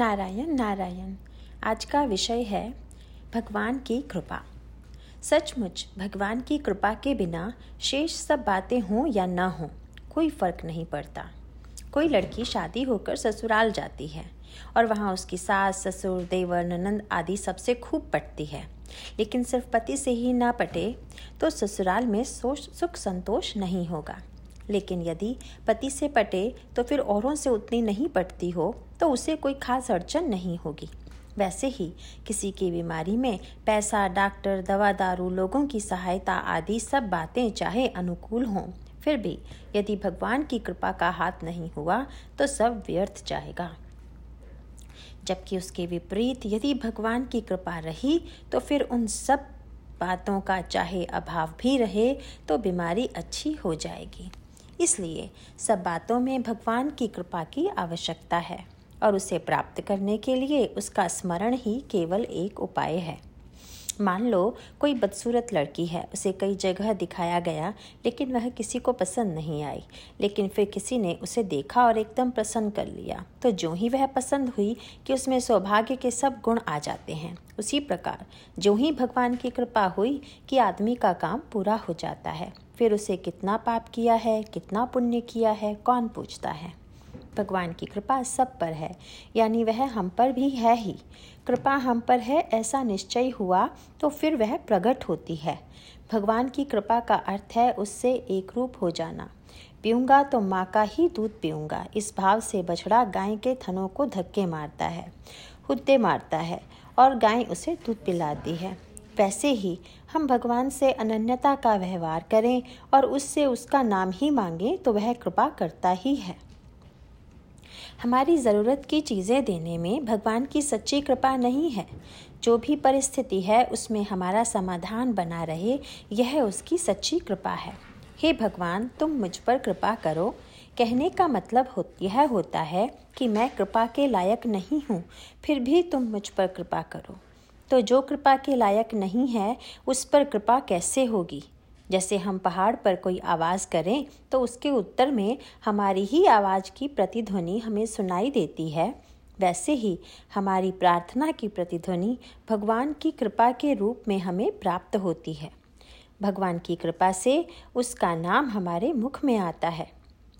नारायण नारायण। आज का विषय है भगवान की कृपा। सचमुच, भगवान की कृपा के बिना शेष सब बातें हों या ना हों, कोई फ़र्क नहीं पड़ता। कोई लड़की शादी होकर ससुराल जाती है और वहाँ उसकी सास, ससुर, देवर, ननंद आदि सबसे खूब पटती है। लेकिन सिर्फ़ पति से ही ना पटे तो ससुराल में सुख संतोष नहीं होगा। लेकिन यदि पति से पटे तो फिर औरों से उतनी नहीं पटती हो तो उसे कोई खास अड़चन नहीं होगी। वैसे ही किसी की बीमारी में पैसा, डॉक्टर दवा दारू लोगों की सहायता आदि सब बातें चाहे अनुकूल हों, फिर भी यदि भगवान की कृपा का हाथ नहीं हुआ तो सब व्यर्थ जाएगा। जबकि उसके विपरीत यदि भगवान की कृपा रही तो फिर उन सब बातों का चाहे अभाव भी रहे तो बीमारी अच्छी हो जाएगी। इसलिए सब बातों में भगवान की कृपा की आवश्यकता है। और उसे प्राप्त करने के लिए उसका स्मरण ही केवल एक उपाय है। मान लो, कोई बदसूरत लड़की है, उसे कई जगह दिखाया गया, लेकिन वह किसी को पसंद नहीं आई। लेकिन फिर किसी ने उसे देखा और एकदम प्रसन्न कर लिया। तो जो ही वह पसंद हुई कि उसमें सौभाग्य के सब गुण आ जाते हैं, उसी प्रकार जो ही भगवान की कृपा हुई कि आदमी का काम पूरा हो जाता है, फिर उसे कितना पाप किया है, कितना पुण्य किया है, कौन पूछता है? भगवान की कृपा सब पर है, यानी वह हम पर भी है ही। कृपा हम पर है, ऐसा निश्चय हुआ तो फिर वह प्रकट होती है। भगवान की कृपा का अर्थ है उससे एक रूप हो जाना। पीऊँगा तो माँ का ही दूध पीऊँगा, इस भाव से बछड़ा गाय के थनों को धक्के मारता है, हुद्दे मारता है और गाय उसे दूध पिलाती है। वैसे ही हम भगवान से अनन्यता का व्यवहार करें और उससे उसका नाम ही मांगें तो वह कृपा करता ही है। हमारी ज़रूरत की चीज़ें देने में भगवान की सच्ची कृपा नहीं है। जो भी परिस्थिति है उसमें हमारा समाधान बना रहे यह उसकी सच्ची कृपा है। हे भगवान तुम मुझ पर कृपा करो। कहने का मतलब हो, यह होता है कि मैं कृपा के लायक नहीं हूँ फिर भी तुम मुझ पर कृपा करो। तो जो कृपा के लायक नहीं है उस पर कृपा कैसे होगी? जैसे हम पहाड़ पर कोई आवाज़ करें तो उसके उत्तर में हमारी ही आवाज़ की प्रतिध्वनि हमें सुनाई देती है। वैसे ही हमारी प्रार्थना की प्रतिध्वनि भगवान की कृपा के रूप में हमें प्राप्त होती है। भगवान की कृपा से उसका नाम हमारे मुख में आता है।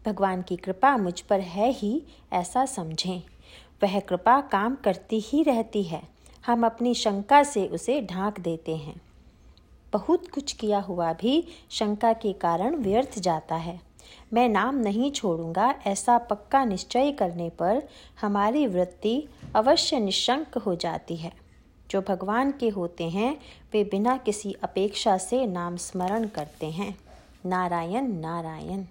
भगवान की कृपा मुझ पर है ही, ऐसा समझें। वह कृपा काम करती ही रहती है। हम अपनी शंका से उसे ढांक देते हैं। बहुत कुछ किया हुआ भी शंका के कारण व्यर्थ जाता है। मैं नाम नहीं छोड़ूँगा, ऐसा पक्का निश्चय करने पर हमारी वृत्ति अवश्य निशंक हो जाती है। जो भगवान के होते हैं, वे बिना किसी अपेक्षा से नाम स्मरण करते हैं। नारायण नारायण।